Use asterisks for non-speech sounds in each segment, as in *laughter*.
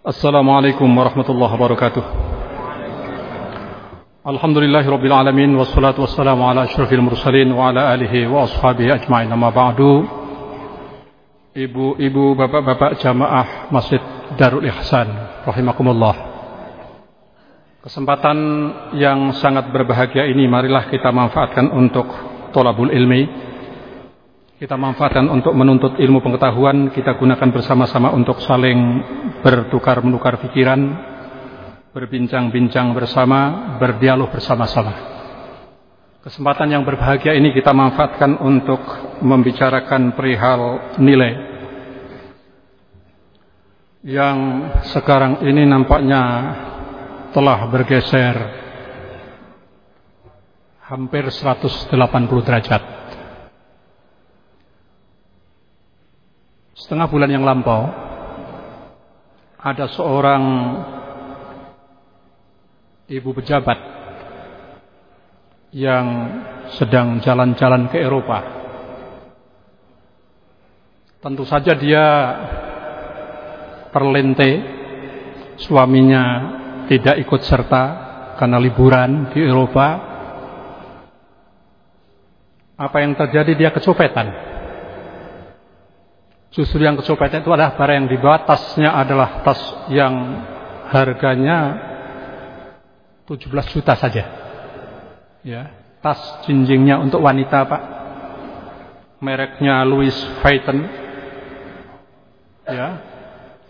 Assalamualaikum warahmatullahi wabarakatuh. Alhamdulillahi rabbil alamin wassalatu wassalamu ala asyrafil mursalin wa ala alihi wa ashabihi ajma'in amma ba'du. Ibu-ibu, bapak-bapak jamaah Masjid Darul Ihsan rahimakumullah. Kesempatan yang sangat berbahagia ini marilah kita manfaatkan untuk tolabul ilmi kita manfaatkan untuk menuntut ilmu pengetahuan, kita gunakan bersama-sama untuk saling bertukar menukar pikiran, berbincang-bincang bersama, berdialog bersama-sama. Kesempatan yang berbahagia ini kita manfaatkan untuk membicarakan perihal nilai yang sekarang ini nampaknya telah bergeser hampir 180 derajat. setengah bulan yang lampau ada seorang ibu pejabat yang sedang jalan-jalan ke Eropa. Tentu saja dia perlente, suaminya tidak ikut serta karena liburan di Eropa. Apa yang terjadi dia kecopetan. Justru yang kecopetan itu adalah barang yang dibawa tasnya adalah tas yang harganya 17 juta saja. Ya, tas jinjingnya untuk wanita, Pak. Mereknya Louis Vuitton. Ya.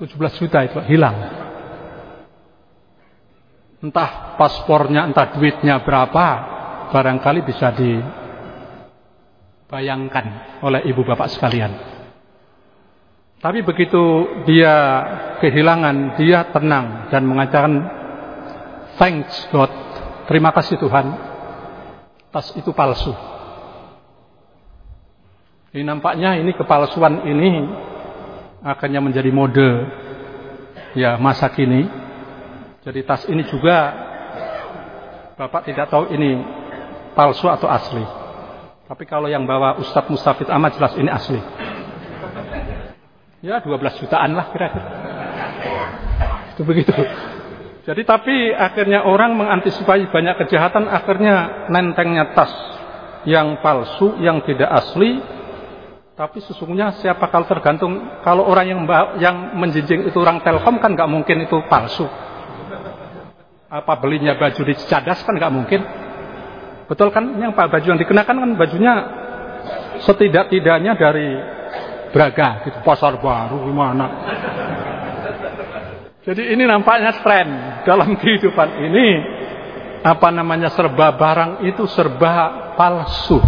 17 juta itu hilang. Entah paspornya, entah duitnya berapa, barangkali bisa dibayangkan oleh ibu bapak sekalian. Tapi begitu dia kehilangan, dia tenang dan mengatakan thanks God, terima kasih Tuhan. Tas itu palsu. Ini nampaknya ini kepalsuan ini akhirnya menjadi mode ya masa kini. Jadi tas ini juga Bapak tidak tahu ini palsu atau asli. Tapi kalau yang bawa Ustadz Mustafid Ahmad jelas ini asli. Ya 12 jutaan lah kira-kira. Itu begitu. Jadi tapi akhirnya orang mengantisipasi banyak kejahatan akhirnya nentengnya tas yang palsu, yang tidak asli. Tapi sesungguhnya siapa kalau tergantung kalau orang yang yang menjinjing itu orang Telkom kan nggak mungkin itu palsu. Apa belinya baju di Cadas kan nggak mungkin. Betul kan? Yang baju yang dikenakan kan bajunya setidak-tidaknya dari Braga gitu, pasar baru gimana. Jadi ini nampaknya tren dalam kehidupan ini apa namanya serba barang itu serba palsu.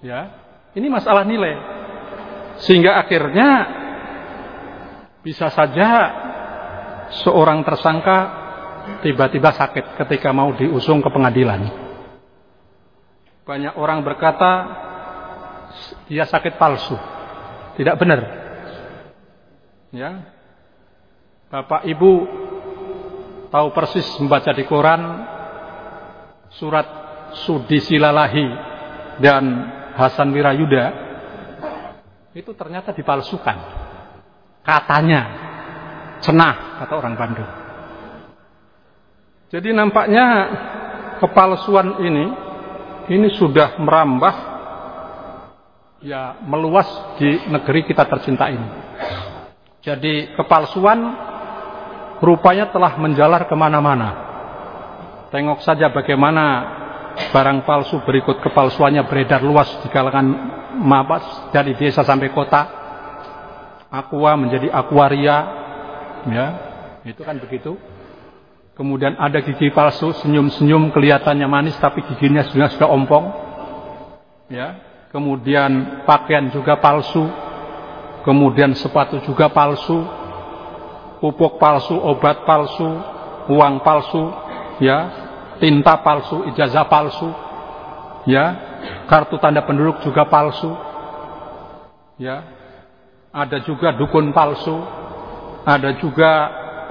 Ya. Ini masalah nilai. Sehingga akhirnya bisa saja seorang tersangka tiba-tiba sakit ketika mau diusung ke pengadilan. Banyak orang berkata dia sakit palsu. Tidak benar. Ya. Bapak Ibu tahu persis membaca di Quran surat Sudi Silalahi dan Hasan Wirayuda itu ternyata dipalsukan. Katanya cenah kata orang Bandung. Jadi nampaknya kepalsuan ini ini sudah merambah ya meluas di negeri kita tercinta ini. Jadi kepalsuan rupanya telah menjalar ke mana-mana. Tengok saja bagaimana barang palsu berikut kepalsuannya beredar luas di kalangan mabas dari desa sampai kota. Aqua menjadi aquaria, ya itu kan begitu. Kemudian ada gigi palsu, senyum-senyum kelihatannya manis tapi giginya sudah sudah ompong. Ya, kemudian pakaian juga palsu, kemudian sepatu juga palsu, pupuk palsu, obat palsu, uang palsu, ya, tinta palsu, ijazah palsu, ya, kartu tanda penduduk juga palsu, ya, ada juga dukun palsu, ada juga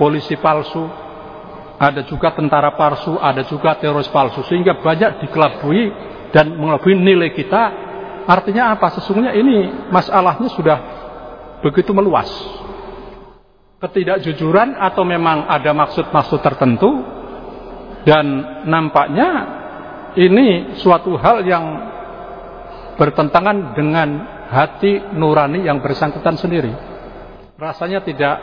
polisi palsu, ada juga tentara palsu, ada juga teroris palsu, sehingga banyak dikelabui dan mengelabui nilai kita Artinya apa? Sesungguhnya ini masalahnya sudah begitu meluas. ketidakjujuran atau memang ada maksud-maksud tertentu dan nampaknya ini suatu hal yang bertentangan dengan hati nurani yang bersangkutan sendiri. Rasanya tidak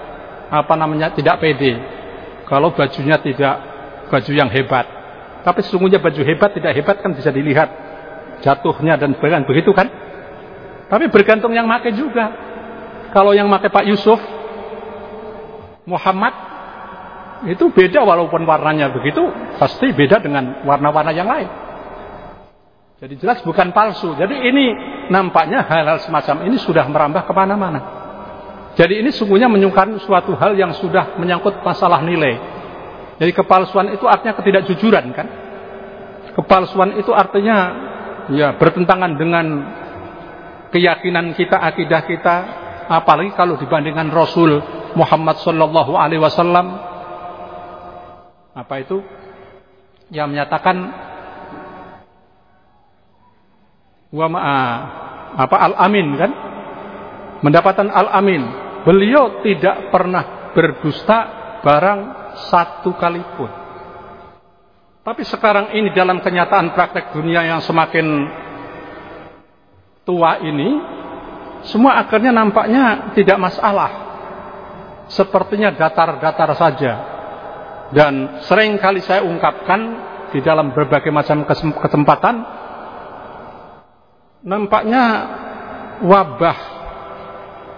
apa namanya tidak pede kalau bajunya tidak baju yang hebat. Tapi sesungguhnya baju hebat tidak hebat kan bisa dilihat jatuhnya dan sebagainya begitu kan? Tapi bergantung yang make juga. Kalau yang make Pak Yusuf Muhammad itu beda walaupun warnanya begitu pasti beda dengan warna-warna yang lain. Jadi jelas bukan palsu. Jadi ini nampaknya hal-hal semacam ini sudah merambah ke mana-mana. Jadi ini sungguhnya menyungkan suatu hal yang sudah menyangkut masalah nilai. Jadi kepalsuan itu artinya ketidakjujuran kan? Kepalsuan itu artinya ya bertentangan dengan keyakinan kita, akidah kita, apalagi kalau dibandingkan Rasul Muhammad sallallahu alaihi wasallam. Apa itu? Yang menyatakan wa ma apa al amin kan? Mendapatkan al amin beliau tidak pernah berdusta barang satu kali pun tapi sekarang ini dalam kenyataan praktek dunia yang semakin tua ini semua akhirnya nampaknya tidak masalah sepertinya datar-datar saja. Dan sering kali saya ungkapkan di dalam berbagai macam kesempatan, nampaknya wabah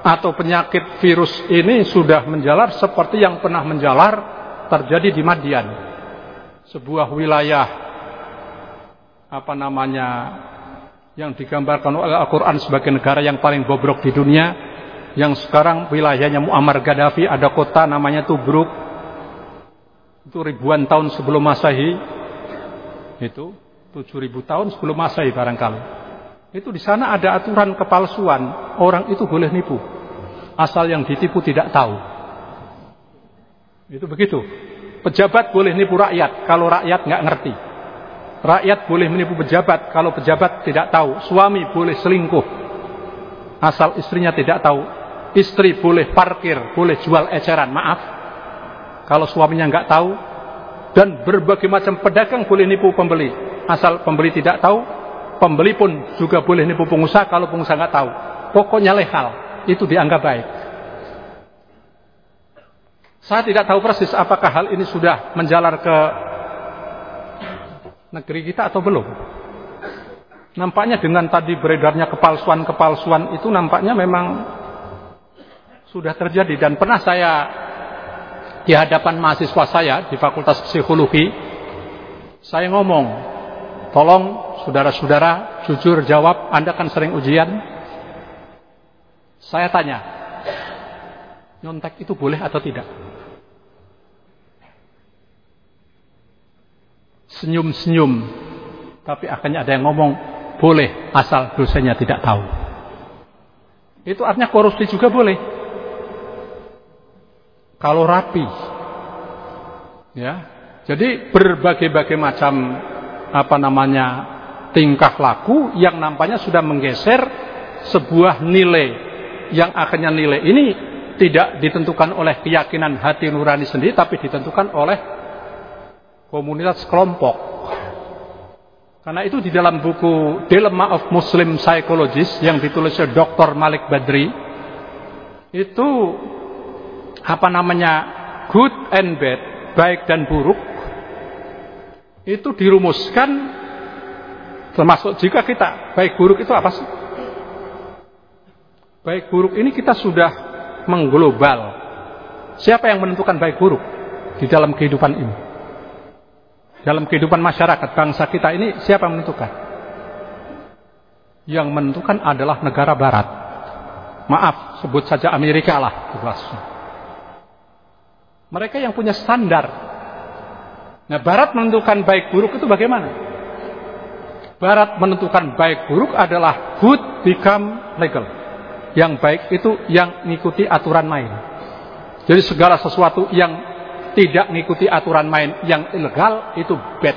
atau penyakit virus ini sudah menjalar seperti yang pernah menjalar terjadi di Madian. Sebuah wilayah apa namanya yang digambarkan oleh Al-Quran sebagai negara yang paling bobrok di dunia yang sekarang wilayahnya Muammar Gaddafi ada kota namanya Tubruk itu ribuan tahun sebelum Masehi. Itu 7000 tahun sebelum Masehi barangkali. Itu di sana ada aturan kepalsuan. Orang itu boleh nipu. Asal yang ditipu tidak tahu. Itu begitu pejabat boleh nipu rakyat kalau rakyat nggak ngerti rakyat boleh menipu pejabat kalau pejabat tidak tahu suami boleh selingkuh asal istrinya tidak tahu Istri boleh parkir, boleh jual eceran, maaf. Kalau suaminya nggak tahu. Dan berbagai macam pedagang boleh nipu pembeli. Asal pembeli tidak tahu, pembeli pun juga boleh nipu pengusaha kalau pengusaha nggak tahu. Pokoknya legal, itu dianggap baik. Saya tidak tahu persis apakah hal ini sudah menjalar ke negeri kita atau belum. Nampaknya dengan tadi beredarnya kepalsuan-kepalsuan itu nampaknya memang sudah terjadi. Dan pernah saya di hadapan mahasiswa saya di Fakultas Psikologi saya ngomong tolong saudara-saudara jujur jawab Anda kan sering ujian. Saya tanya nyontek itu boleh atau tidak senyum-senyum tapi akhirnya ada yang ngomong boleh asal dosennya tidak tahu itu artinya korupsi juga boleh kalau rapi. Ya. Jadi berbagai-bagai macam apa namanya tingkah laku yang nampaknya sudah menggeser sebuah nilai yang akhirnya nilai ini tidak ditentukan oleh keyakinan hati nurani sendiri tapi ditentukan oleh komunitas kelompok. Karena itu di dalam buku Dilemma of Muslim Psychologist yang ditulis oleh Dr. Malik Badri itu apa namanya good and bad, baik dan buruk, itu dirumuskan termasuk jika kita baik buruk itu apa sih? Baik buruk ini kita sudah mengglobal. Siapa yang menentukan baik buruk di dalam kehidupan ini? Dalam kehidupan masyarakat bangsa kita ini siapa menentukan? Yang menentukan adalah negara barat. Maaf, sebut saja Amerika lah. Mereka yang punya standar. Nah, Barat menentukan baik buruk itu bagaimana? Barat menentukan baik buruk adalah good become legal. Yang baik itu yang mengikuti aturan main. Jadi segala sesuatu yang tidak mengikuti aturan main yang ilegal itu bad.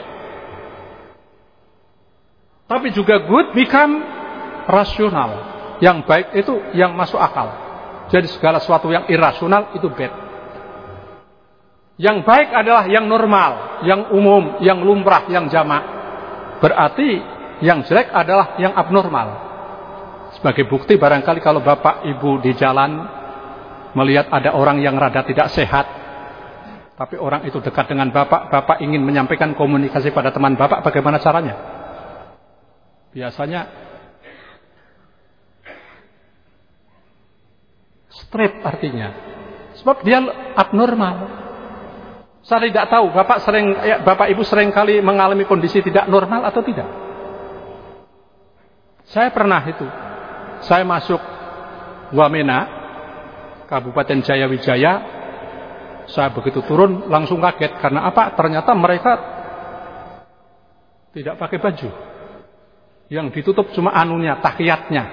Tapi juga good become rasional. Yang baik itu yang masuk akal. Jadi segala sesuatu yang irasional itu bad. Yang baik adalah yang normal, yang umum, yang lumrah, yang jamak. Berarti yang jelek adalah yang abnormal. Sebagai bukti barangkali kalau bapak ibu di jalan melihat ada orang yang rada tidak sehat, tapi orang itu dekat dengan bapak, bapak ingin menyampaikan komunikasi pada teman bapak, bagaimana caranya? Biasanya straight artinya. Sebab dia abnormal. Saya tidak tahu, Bapak sering ya, Bapak Ibu sering kali mengalami kondisi tidak normal atau tidak. Saya pernah itu. Saya masuk Wamena, Kabupaten Jayawijaya. Saya begitu turun langsung kaget karena apa? Ternyata mereka tidak pakai baju. Yang ditutup cuma anunya, tahiyatnya.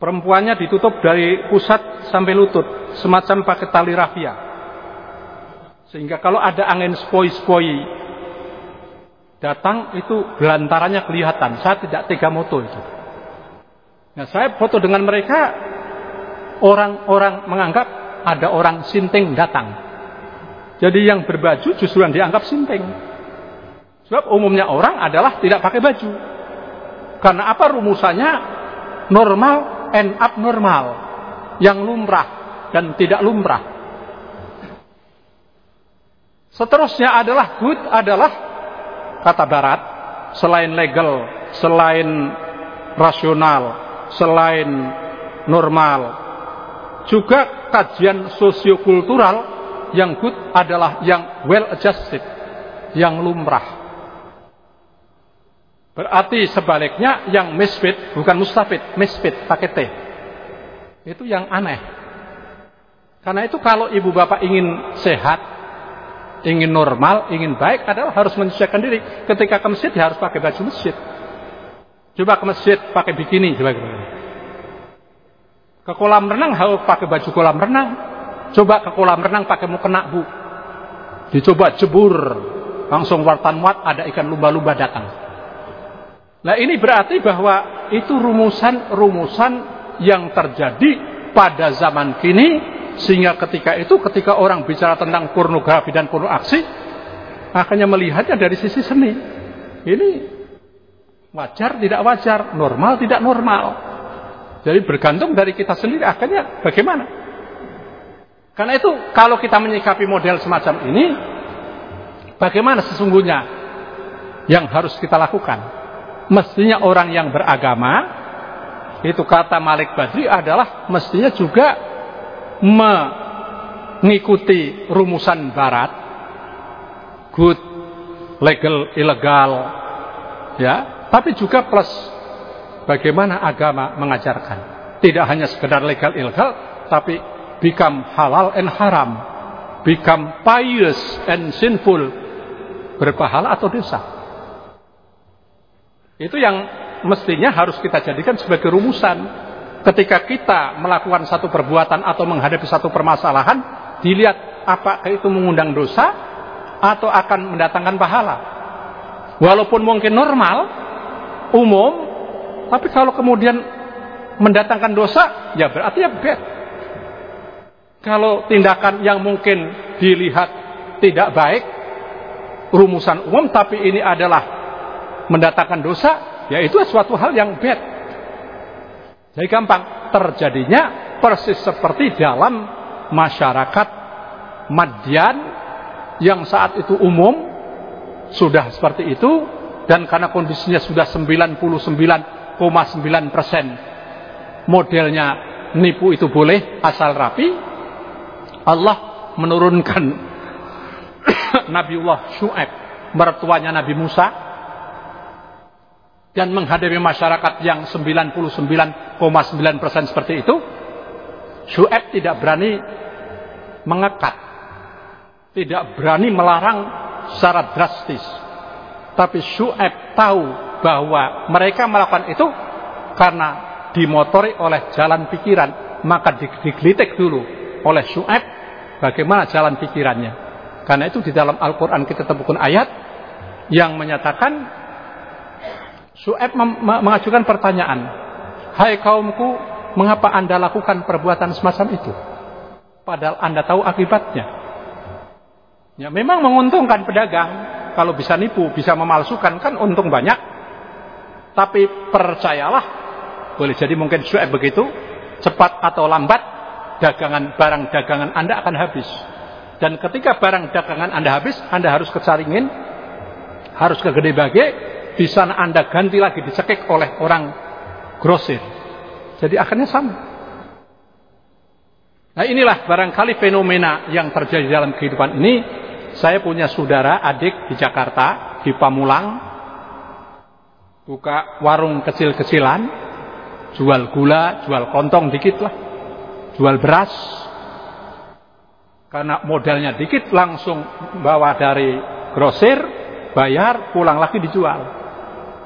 Perempuannya ditutup dari pusat sampai lutut, semacam pakai tali rafia. Sehingga kalau ada angin spoi-spoi datang itu belantarannya kelihatan. Saya tidak tega moto itu. Nah, saya foto dengan mereka, orang-orang menganggap ada orang sinting datang. Jadi yang berbaju justru yang dianggap sinting. Sebab umumnya orang adalah tidak pakai baju. Karena apa rumusannya? Normal and abnormal. Yang lumrah dan tidak lumrah. Seterusnya adalah good adalah kata barat selain legal, selain rasional, selain normal. Juga kajian sosiokultural yang good adalah yang well adjusted, yang lumrah. Berarti sebaliknya yang misfit bukan mustafid, misfit pakai T. Itu yang aneh. Karena itu kalau ibu bapak ingin sehat, ingin normal, ingin baik adalah harus menyesuaikan diri. Ketika ke masjid harus pakai baju masjid. Coba ke masjid pakai bikini, coba ke Ke kolam renang harus pakai baju kolam renang. Coba ke kolam renang pakai mukena bu. Dicoba jebur, langsung wartan muat ada ikan lumba-lumba datang. Nah ini berarti bahwa itu rumusan-rumusan yang terjadi pada zaman kini sehingga ketika itu ketika orang bicara tentang pornografi dan porno aksi akhirnya melihatnya dari sisi seni. Ini wajar tidak wajar, normal tidak normal. Jadi bergantung dari kita sendiri akhirnya bagaimana. Karena itu kalau kita menyikapi model semacam ini bagaimana sesungguhnya yang harus kita lakukan? Mestinya orang yang beragama itu kata Malik Badri adalah mestinya juga mengikuti rumusan barat good legal ilegal ya tapi juga plus bagaimana agama mengajarkan. Tidak hanya sekedar legal ilegal tapi become halal and haram become pious and sinful berpahala atau dosa. Itu yang mestinya harus kita jadikan sebagai rumusan. Ketika kita melakukan satu perbuatan atau menghadapi satu permasalahan, dilihat apakah itu mengundang dosa atau akan mendatangkan pahala. Walaupun mungkin normal, umum, tapi kalau kemudian mendatangkan dosa, ya berarti ya bad. Kalau tindakan yang mungkin dilihat tidak baik, rumusan umum, tapi ini adalah mendatangkan dosa, ya itu suatu hal yang bad. Jadi gampang terjadinya persis seperti dalam masyarakat Madian yang saat itu umum sudah seperti itu dan karena kondisinya sudah 99,9 persen modelnya nipu itu boleh asal rapi Allah menurunkan *coughs* Nabiullah Shu'aib mertuanya Nabi Musa dan menghadapi masyarakat yang 99,9% persen seperti itu, Syu'eb tidak berani mengekat, tidak berani melarang secara drastis. Tapi Syu'eb tahu bahwa mereka melakukan itu karena dimotori oleh jalan pikiran, maka digelitik dulu oleh Syu'eb bagaimana jalan pikirannya. Karena itu di dalam Al-Quran kita temukan ayat yang menyatakan Su'eb mengajukan pertanyaan. Hai kaumku, mengapa anda lakukan perbuatan semacam itu? Padahal anda tahu akibatnya. Ya memang menguntungkan pedagang kalau bisa nipu, bisa memalsukan kan untung banyak. Tapi percayalah, boleh jadi mungkin suai begitu, cepat atau lambat dagangan barang dagangan Anda akan habis. Dan ketika barang dagangan Anda habis, Anda harus ke Caringin, harus ke Gede Bage, di sana Anda ganti lagi dicekik oleh orang grosir. Jadi akhirnya sama. Nah inilah barangkali fenomena yang terjadi dalam kehidupan ini saya punya saudara adik di Jakarta, di Pamulang, buka warung kecil-kecilan, jual gula, jual kontong dikit lah, jual beras. Karena modalnya dikit langsung bawa dari grosir, bayar, pulang lagi dijual.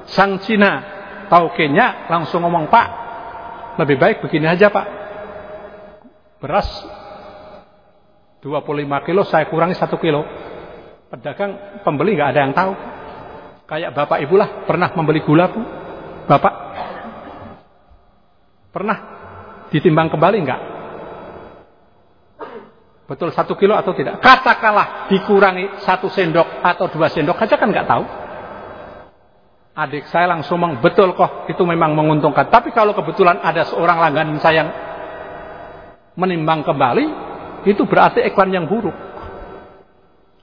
Sang Cina tahu Kenya langsung ngomong Pak, lebih baik begini aja Pak. Beras 25 kilo saya kurangi 1 kilo. Pedagang pembeli nggak ada yang tahu. Kayak bapak ibu lah pernah membeli gula bu, bapak pernah ditimbang kembali nggak? Betul satu kilo atau tidak? Katakanlah dikurangi satu sendok atau dua sendok aja kan nggak tahu. Adik saya langsung ngomong betul kok itu memang menguntungkan. Tapi kalau kebetulan ada seorang langganan saya yang menimbang kembali, itu berarti iklan yang buruk.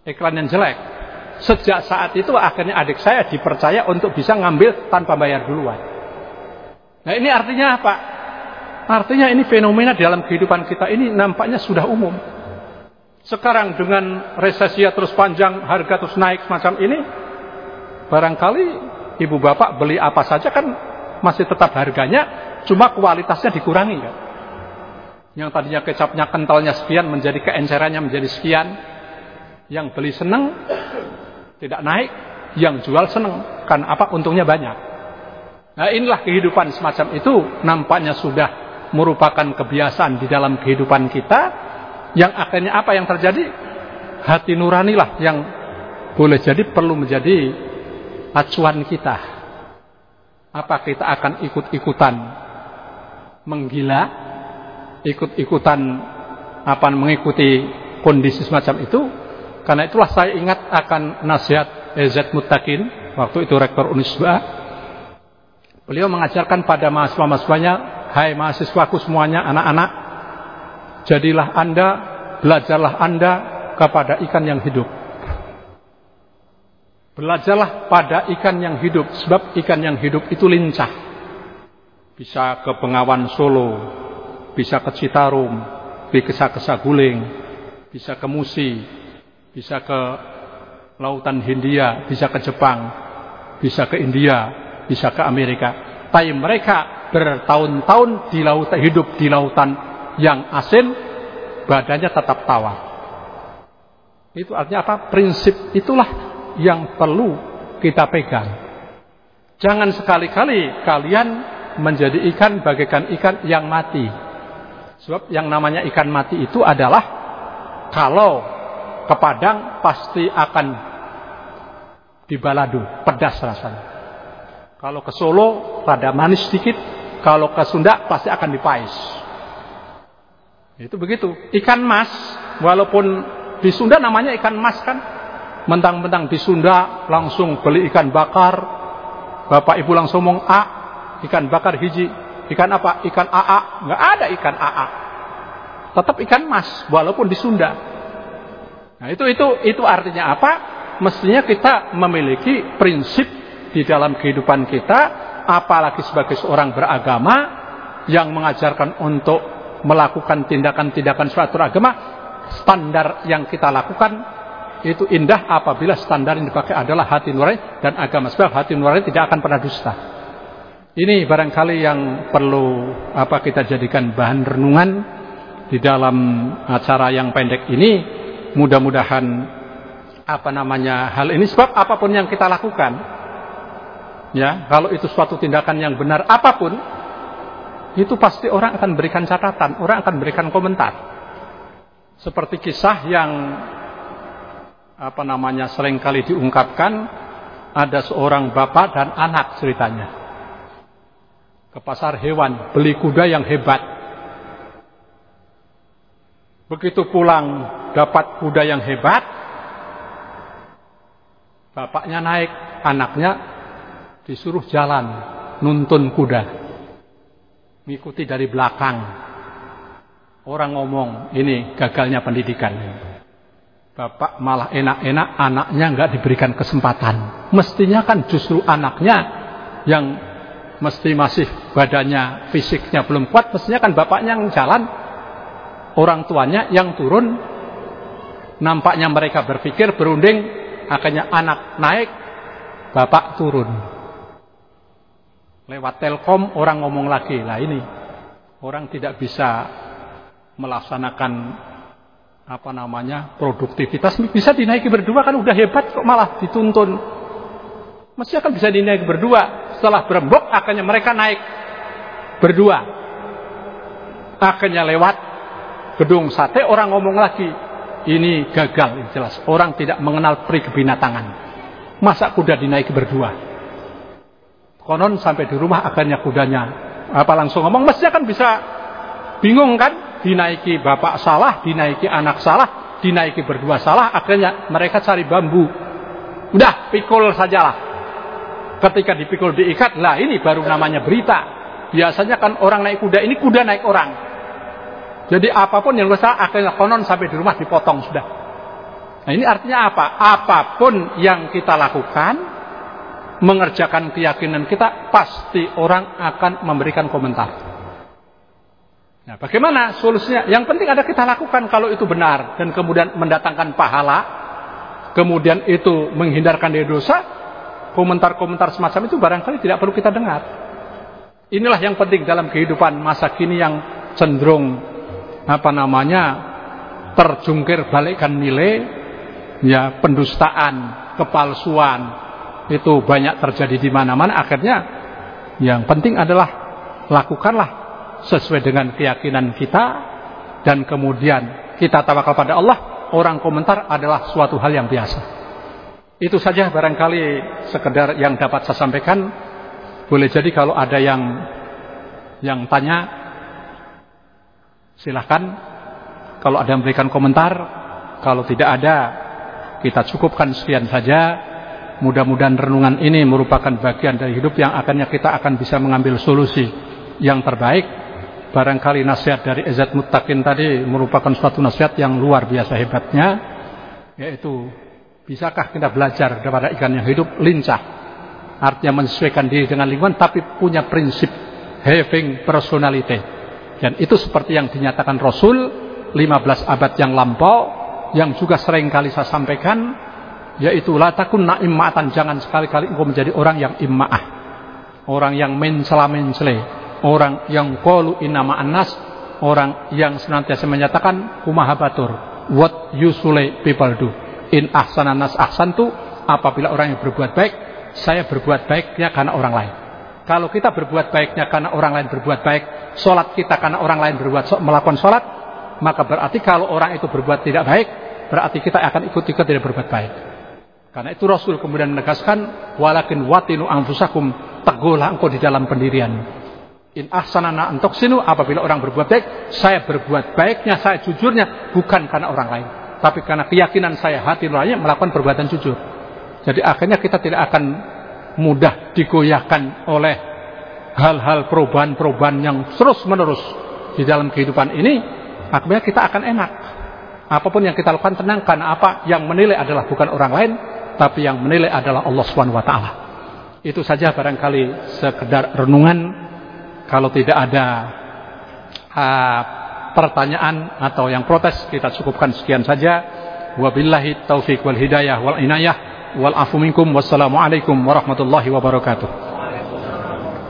Iklan yang jelek. Sejak saat itu akhirnya adik saya dipercaya untuk bisa ngambil tanpa bayar duluan. Nah ini artinya apa? Artinya ini fenomena dalam kehidupan kita ini nampaknya sudah umum. Sekarang dengan resesi terus panjang, harga terus naik semacam ini, barangkali ibu bapak beli apa saja kan masih tetap harganya, cuma kualitasnya dikurangi kan. Yang tadinya kecapnya kentalnya sekian menjadi keencerannya menjadi sekian. Yang beli seneng tidak naik, yang jual seneng. Kan apa? Untungnya banyak. Nah inilah kehidupan semacam itu. Nampaknya sudah merupakan kebiasaan di dalam kehidupan kita. Yang akhirnya apa yang terjadi? Hati nuranilah yang boleh jadi perlu menjadi acuan kita. Apa kita akan ikut-ikutan menggila ikut-ikutan apa mengikuti kondisi semacam itu karena itulah saya ingat akan nasihat EZ Mutakin waktu itu rektor Unisba beliau mengajarkan pada mahasiswa-mahasiswanya hai mahasiswaku semuanya anak-anak jadilah anda belajarlah anda kepada ikan yang hidup. Belajarlah pada ikan yang hidup sebab ikan yang hidup itu lincah. Bisa ke Bengawan Solo bisa ke Citarum, bisa ke Saguling, bisa ke Musi, bisa ke Lautan Hindia, bisa ke Jepang, bisa ke India, bisa ke Amerika. Tapi mereka bertahun-tahun di lautan hidup di lautan yang asin, badannya tetap tawa. Itu artinya apa? Prinsip itulah yang perlu kita pegang. Jangan sekali-kali kalian menjadi ikan bagaikan ikan yang mati. Sebab yang namanya ikan mati itu adalah kalau ke Padang pasti akan dibalado, pedas rasanya. Kalau ke Solo rada manis sedikit, kalau ke Sunda pasti akan dipais. Itu begitu. Ikan mas, walaupun di Sunda namanya ikan mas kan, mentang-mentang di Sunda langsung beli ikan bakar, bapak ibu langsung ngomong a, ikan bakar hiji, Ikan apa? Ikan AA. Nggak ada ikan AA. Tetap ikan mas, walaupun di Sunda. Nah itu itu itu artinya apa? Mestinya kita memiliki prinsip di dalam kehidupan kita, apalagi sebagai seorang beragama yang mengajarkan untuk melakukan tindakan-tindakan suatu agama, standar yang kita lakukan itu indah apabila standar yang dipakai adalah hati nurani dan agama. Sebab hati nurani tidak akan pernah dusta. Ini barangkali yang perlu apa kita jadikan bahan renungan di dalam acara yang pendek ini. Mudah-mudahan apa namanya hal ini sebab apa pun yang kita lakukan ya, kalau itu suatu tindakan yang benar apa pun itu pasti orang akan berikan catatan, orang akan berikan komentar. Seperti kisah yang apa namanya sering kali diungkapkan ada seorang bapak dan anak ceritanya ke pasar hewan, beli kuda yang hebat. Begitu pulang dapat kuda yang hebat, Bapaknya naik, anaknya disuruh jalan, nuntun kuda. Mengikuti dari belakang. Orang ngomong, ini gagalnya pendidikan. Bapak malah enak-enak, anaknya nggak diberikan kesempatan. Mestinya kan justru anaknya yang mesti masih badannya, fisiknya belum kuat, mestinya kan bapaknya yang jalan, orang tuanya yang turun. Nampaknya mereka berpikir berunding, akhirnya anak naik, bapak turun. Lewat telkom orang ngomong lagi, lah ini orang tidak bisa melaksanakan apa namanya produktivitas. Bisa dinaiki berdua kan udah hebat kok malah dituntun. Masih akan bisa dinaiki berdua. Setelah berembuk akhirnya mereka naik berdua. Akhirnya lewat gedung sate orang ngomong lagi ini gagal jelas orang tidak mengenal peri kebinatangan masa kuda dinaiki berdua konon sampai di rumah akhirnya kudanya apa langsung ngomong mesti akan bisa bingung kan dinaiki bapak salah, dinaiki anak salah, dinaiki berdua salah, akhirnya mereka cari bambu. Udah, pikul sajalah. Ketika dipikul diikat, lah ini baru namanya berita. Biasanya kan orang naik kuda, ini kuda naik orang. Jadi apa pun yang salah, akhirnya konon sampai di rumah dipotong sudah. Nah ini artinya apa? Apa pun yang kita lakukan, mengerjakan keyakinan kita, pasti orang akan memberikan komentar. Nah, bagaimana solusinya? Yang penting ada kita lakukan kalau itu benar dan kemudian mendatangkan pahala, kemudian itu menghindarkan dari dosa, komentar-komentar semacam itu barangkali tidak perlu kita dengar. Inilah yang penting dalam kehidupan masa kini yang cenderung apa namanya terjungkir balikkan nilai, ya pendustaan, kepalsuan itu banyak terjadi di mana-mana. Akhirnya yang penting adalah lakukanlah sesuai dengan keyakinan kita dan kemudian kita tawakal pada Allah, orang komentar adalah suatu hal yang biasa. Itu saja barangkali sekedar yang dapat saya sampaikan. Boleh jadi kalau ada yang yang tanya silahkan. Kalau ada yang memberikan komentar, kalau tidak ada kita cukupkan sekian saja. Mudah-mudahan renungan ini merupakan bagian dari hidup yang akannya kita akan bisa mengambil solusi yang terbaik Barangkali nasihat dari Ezat Muttaqin tadi merupakan suatu nasihat yang luar biasa hebatnya. Yaitu, bisakah kita belajar daripada ikan yang hidup lincah. Artinya menyesuaikan diri dengan lingkungan tapi punya prinsip having personality. Dan itu seperti yang dinyatakan Rasul 15 abad yang lampau yang juga sering kali saya sampaikan yaitu la takun na'immatan jangan sekali-kali engkau menjadi orang yang imma'ah orang yang mencela-mencela orang yang qalu innama annas orang yang senantiasa menyatakan kumaha batur what usually people do. In ahsanan nas ahsantu apabila orang yang berbuat baik saya berbuat baiknya karena orang lain. Kalau kita berbuat baiknya karena orang lain berbuat baik sholat kita karena orang lain berbuat melakukan sholat maka berarti kalau orang itu berbuat tidak baik berarti kita akan ikut-ikut tidak berbuat baik karena itu Rasul kemudian menegaskan walakin watinu anfusakum teguhlah engkau di dalam pendirian In ahsanana sinu apabila orang berbuat baik, saya berbuat baiknya, saya jujurnya bukan karena orang lain, tapi karena keyakinan saya hati nuraninya melakukan perbuatan jujur. Jadi akhirnya kita tidak akan mudah digoyahkan oleh hal-hal perubahan-perubahan yang terus-menerus di dalam kehidupan ini, akhirnya kita akan enak. Apa pun yang kita lakukan tenang karena apa? Yang menilai adalah bukan orang lain, tapi yang menilai adalah Allah Subhanahu wa taala. Itu saja barangkali sekedar renungan kalau tidak ada uh, pertanyaan atau yang protes, kita cukupkan sekian saja. Wabillahi taufiq wal hidayah wal inayah wal afu minkum. Wassalamualaikum warahmatullahi wabarakatuh.